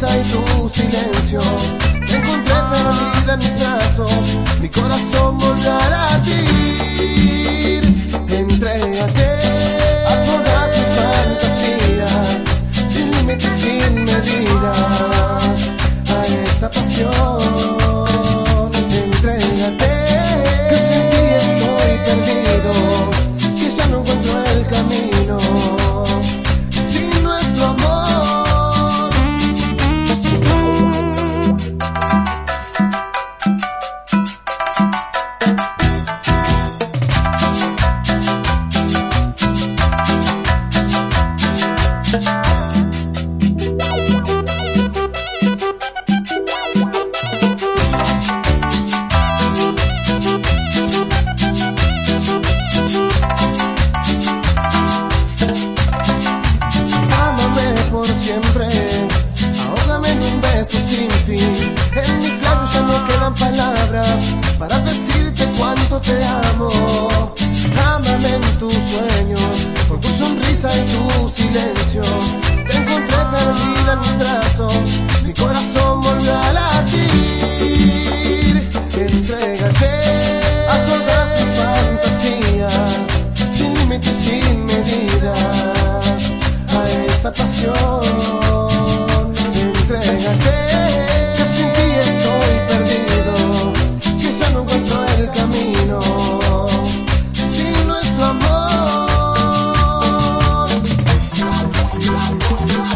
sonrisa y tu silencio. Encontré perdida en mis brazos, mi corazón volará a ti. Entrégate a ti a todas mis fantasías, sin límites, sin medida. Siempre, ahógame en un beso sin fin. En mis labios ya no quedan palabras para decirte cuánto te amo. Ámame en tus sueños, con tu sonrisa y tu silencio. Te encontré perdida en mis brazos, mi corazón volvió a latir. Entrégate a todas tus fantasías, sin límites, sin medidas a esta pasión. ¡Viva!